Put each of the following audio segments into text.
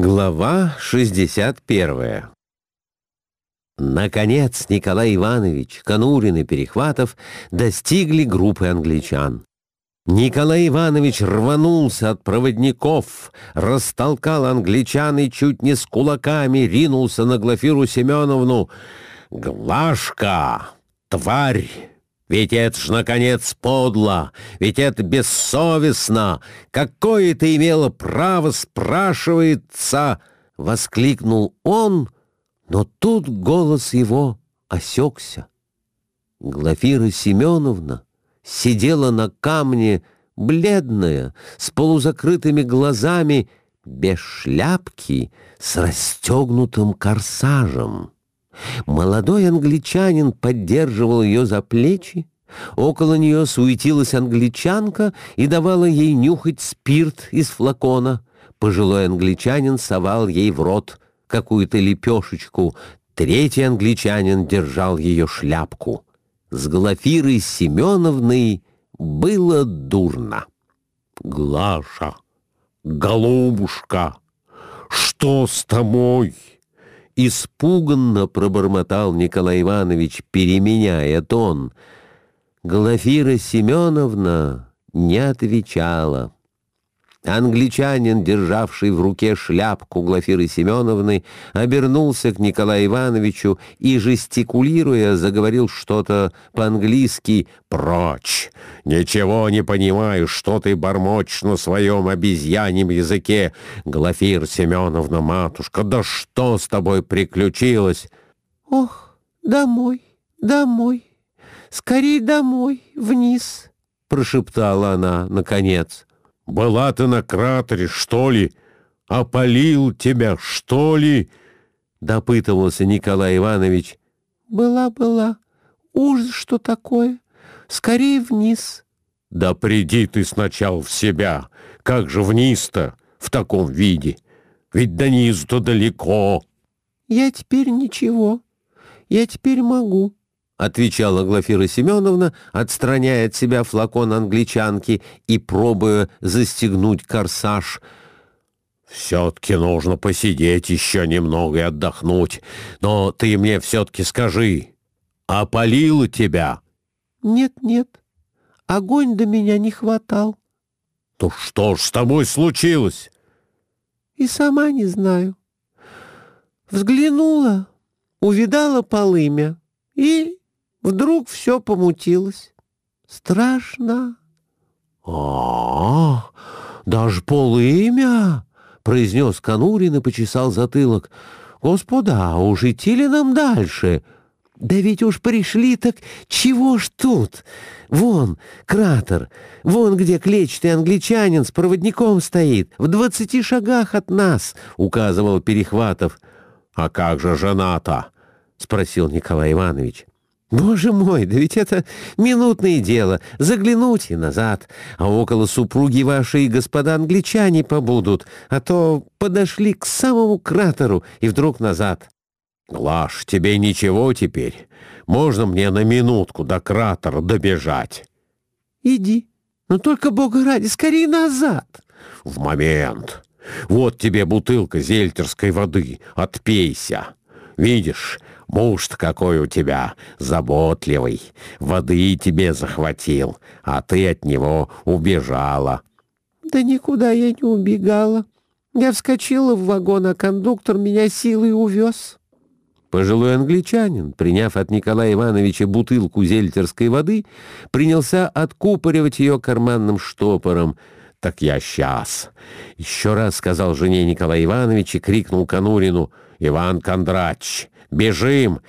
Глава 61 Наконец Николай Иванович, Конурин и Перехватов достигли группы англичан. Николай Иванович рванулся от проводников, растолкал англичан и чуть не с кулаками ринулся на Глафиру Семеновну. «Глашка! Тварь! Ведь это ж, наконец, подло! Ведь это бессовестно! Какое ты имела право, спрашивается!» — воскликнул он, но тут голос его осекся. Глафира Семеновна сидела на камне, бледная, с полузакрытыми глазами, без шляпки, с расстегнутым корсажем. Молодой англичанин поддерживал ее за плечи, около нее суетилась англичанка и давала ей нюхать спирт из флакона. Пожилой англичанин совал ей в рот какую-то лепешечку, третий англичанин держал ее шляпку с Глафирой Семеновной было дурно. «Глаша, голубушка, что с тобой?» Испуганно пробормотал Николай Иванович, переменяя тон. Глафира Семеновна не отвечала. Англичанин, державший в руке шляпку Глафиры Семеновны, обернулся к Николаю Ивановичу и, жестикулируя, заговорил что-то по-английски «Прочь! Ничего не понимаю, что ты бормочешь на своем обезьяньем языке! Глафира Семеновна, матушка, да что с тобой приключилось?» «Ох, домой, домой, скорей домой, вниз!» — прошептала она наконец. Была ты на кратере, что ли? Опалил тебя, что ли?» — допытывался Николай Иванович. «Была, была. Ужас, что такое. Скорее вниз». «Да приди ты сначала в себя. Как же вниз-то в таком виде? Ведь до низу-то далеко». «Я теперь ничего. Я теперь могу. — отвечала Глафира Семеновна, отстраняя от себя флакон англичанки и пробуя застегнуть корсаж. «Все-таки нужно посидеть еще немного и отдохнуть. Но ты мне все-таки скажи, опалило тебя?» «Нет-нет, огонь до меня не хватал». «То что ж с тобой случилось?» «И сама не знаю. Взглянула, увидала полымя и Вдруг все помутилось. Страшно. а, -а, -а даже полымя, — произнес Конурин и почесал затылок. Господа, уж идти ли нам дальше? Да ведь уж пришли, так чего ж тут? Вон кратер, вон где клетчатый англичанин с проводником стоит, в двадцати шагах от нас, — указывал Перехватов. — А как же жена-то? — спросил Николай Иванович. Боже мой, да ведь это минутное дело, заглянуть и назад, а около супруги вашей господа англичане побудут, а то подошли к самому кратеру и вдруг назад. Глаш, тебе ничего теперь? Можно мне на минутку до кратера добежать? Иди, но только, бога ради, скорее назад. В момент. Вот тебе бутылка зельтерской воды, отпейся. Видишь, Муж-то какой у тебя, заботливый, воды тебе захватил, а ты от него убежала. Да никуда я не убегала. Я вскочила в вагон, а кондуктор меня силой увез. Пожилой англичанин, приняв от Николая Ивановича бутылку зельтерской воды, принялся откупоривать ее карманным штопором. «Так я сейчас!» Еще раз сказал жене Николай Иванович и крикнул Конурину. «Иван Кондрач, Бежим!»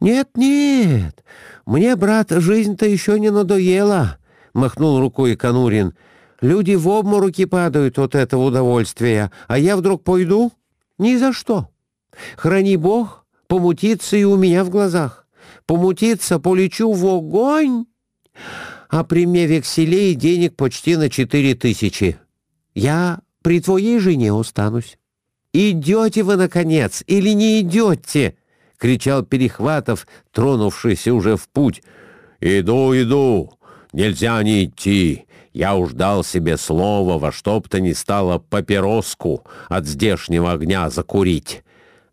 «Нет, нет, мне, брат, жизнь-то еще не надоела», — махнул рукой Конурин. «Люди в обмороки падают от этого удовольствия, а я вдруг пойду? Ни за что. Храни Бог, помутиться и у меня в глазах. Помутиться, полечу в огонь, а при векселей денег почти на четыре тысячи. Я при твоей жене останусь. Идете вы, наконец, или не идете?» — кричал Перехватов, тронувшийся уже в путь. «Иду, иду! Нельзя не идти! Я уж дал себе слово во что б то ни стало папироску от здешнего огня закурить.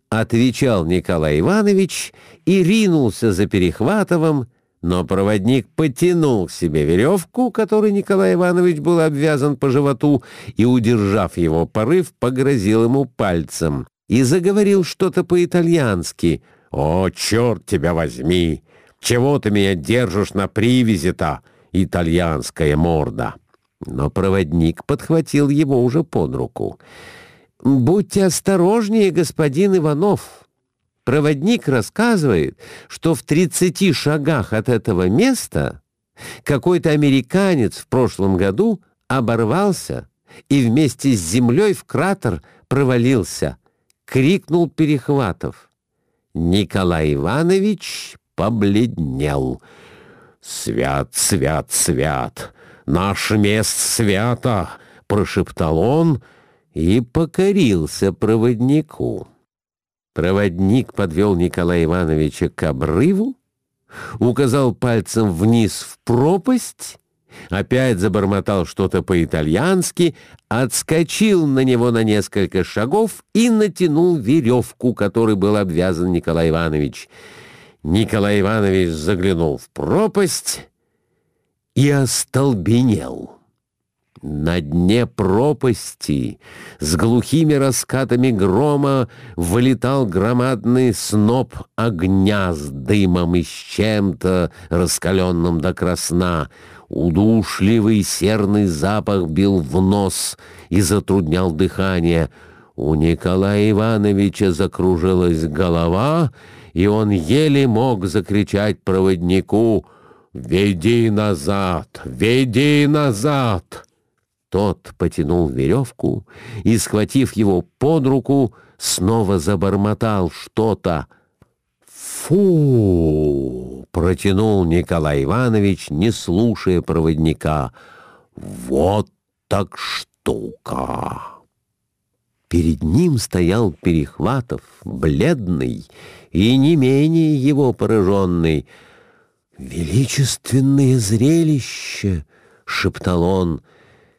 Отвечал Николай Иванович и ринулся за Перехватовым, но проводник потянул к себе веревку, которой Николай Иванович был обвязан по животу, и, удержав его порыв, погрозил ему пальцем и заговорил что-то по-итальянски. «О, черт тебя возьми! Чего ты меня держишь на привязи-то?» итальянская морда. Но проводник подхватил его уже под руку. «Будьте осторожнее, господин Иванов. Проводник рассказывает, что в тридцати шагах от этого места какой-то американец в прошлом году оборвался и вместе с землей в кратер провалился», — крикнул Перехватов. Николай Иванович побледнел — «Свят, свят, свят! Наш мест свято!» — прошептал он и покорился проводнику. Проводник подвел Николая Ивановича к обрыву, указал пальцем вниз в пропасть, опять забормотал что-то по-итальянски, отскочил на него на несколько шагов и натянул веревку, которой был обвязан Николай Иванович — Николай Иванович заглянул в пропасть и остолбенел. На дне пропасти с глухими раскатами грома вылетал громадный сноп огня с дымом и с чем-то раскаленным до красна. Удушливый серный запах бил в нос и затруднял дыхание. У Николая Ивановича закружилась голова — и он еле мог закричать проводнику «Веди назад! Веди назад!» Тот потянул веревку и, схватив его под руку, снова забормотал что-то. «Фу!» — протянул Николай Иванович, не слушая проводника. «Вот так штука!» Перед ним стоял Перехватов, бледный и не менее его пораженный. «Величественное зрелище!» — шептал он,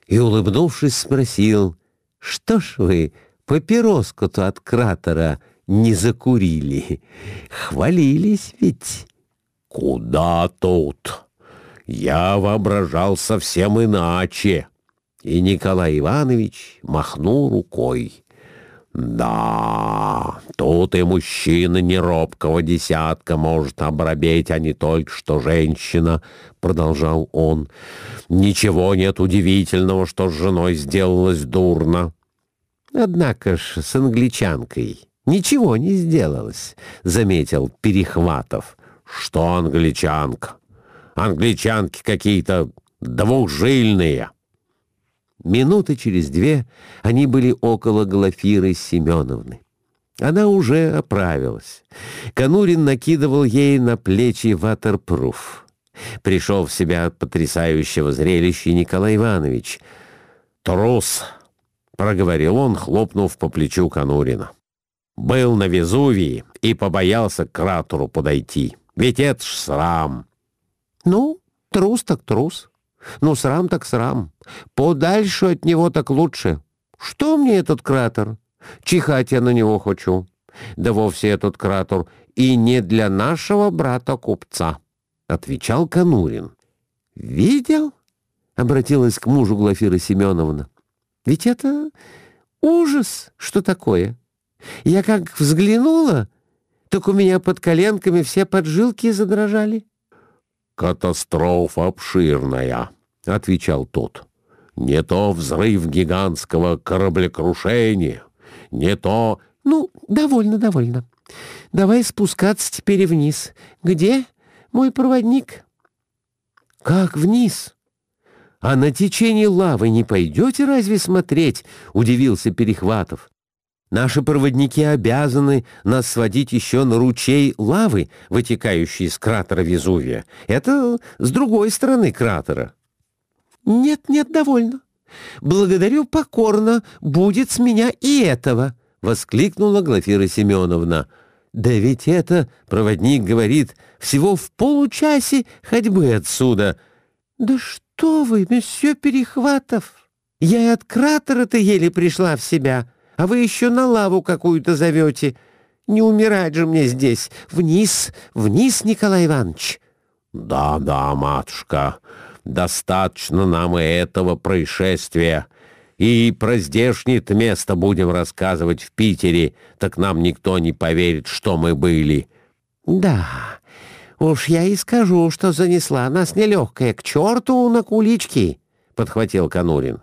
и, улыбнувшись, спросил, «Что ж вы папироску-то от кратера не закурили? Хвалились ведь?» «Куда тут? Я воображал совсем иначе!» И Николай Иванович махнул рукой. «Да, тут и мужчина неробкого десятка может обрабеть, а не только что женщина», — продолжал он. «Ничего нет удивительного, что с женой сделалось дурно». «Однако ж с англичанкой ничего не сделалось», — заметил Перехватов. «Что англичанка? Англичанки какие-то двухжильные». Минуты через две они были около Глафиры Семеновны. Она уже оправилась. Конурин накидывал ей на плечи ватерпруф. Пришел в себя от потрясающего зрелища Николай Иванович. «Трус!» — проговорил он, хлопнув по плечу Конурина. «Был на Везувии и побоялся к кратеру подойти. Ведь это ж срам!» «Ну, трус так трус», ну, срам так срам. Подальше от него так лучше. Что мне этот кратер? Чихать я на него хочу. Да вовсе этот кратер и не для нашего брата-купца, — отвечал Конурин. Видел? — обратилась к мужу Глафира Семеновна. Ведь это ужас, что такое. Я как взглянула, так у меня под коленками все поджилки задрожали. «Катастрофа обширная», — отвечал тот. «Не то взрыв гигантского кораблекрушения, не то...» «Ну, довольно, довольно. Давай спускаться теперь вниз. Где мой проводник?» «Как вниз? А на течение лавы не пойдете разве смотреть?» — удивился Перехватов. Наши проводники обязаны нас сводить еще на ручей лавы, вытекающий из кратера Везувия. Это с другой стороны кратера. Нет, нет, довольно. Благодарю покорно, будет с меня и этого, воскликнула Глафира Семеновна. Да ведь это, проводник говорит, всего в получасе ходьбы отсюда. «Да что вы, месье Перехватов! Я и от кратера-то еле пришла в себя, а вы еще на лаву какую-то зовете. Не умирать же мне здесь. Вниз, вниз, Николай Иванович!» «Да, да, матушка, достаточно нам и этого происшествия. И про здешнее-то место будем рассказывать в Питере, так нам никто не поверит, что мы были». «Да, уж я и скажу, что занесла нас нелегкая к черту на кулички», — подхватил Конурин.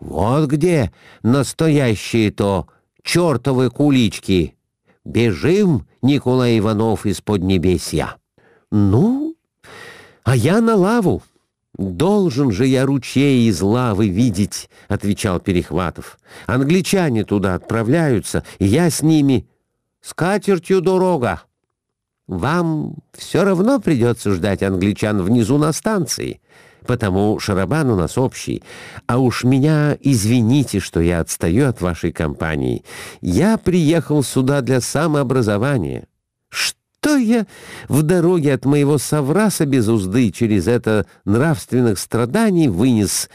«Вот где настоящие-то чертовы кулички. Бежим, Николай Иванов из Поднебесья». «Ну, а я на лаву». «Должен же я ручей из лавы видеть», — отвечал Перехватов. «Англичане туда отправляются, и я с ними. С катертью дорога. Вам все равно придется ждать англичан внизу на станции, потому шарабан у нас общий. А уж меня извините, что я отстаю от вашей компании. Я приехал сюда для самообразования. Что?» Я в дороге от моего совраса без узды через это нравственных страданий вынес?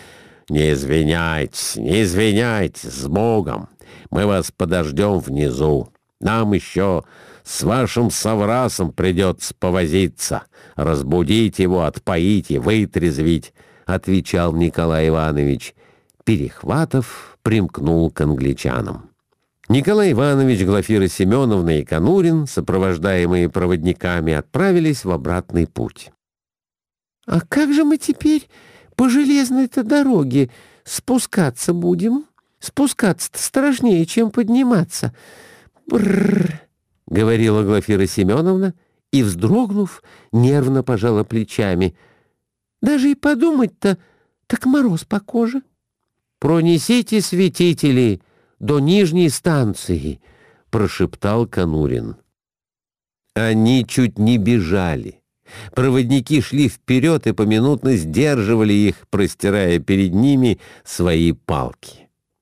Не извиняйтесь, не извиняйтесь, с Богом. Мы вас подождем внизу. Нам еще с вашим соврасом придется повозиться, разбудить его, отпоить и вытрезвить, — отвечал Николай Иванович. Перехватов примкнул к англичанам. Николай Иванович, Глафира Семеновна и Конурин, сопровождаемые проводниками, отправились в обратный путь. «А как же мы теперь по железной-то дороге спускаться будем? Спускаться-то страшнее, чем подниматься. Бррр!» — говорила Глафира Семеновна и, вздрогнув, нервно пожала плечами. «Даже и подумать-то, так мороз по коже». «Пронесите светители!» до нижней станции», — прошептал Конурин. Они чуть не бежали. Проводники шли вперед и поминутно сдерживали их, простирая перед ними свои палки.